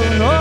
No.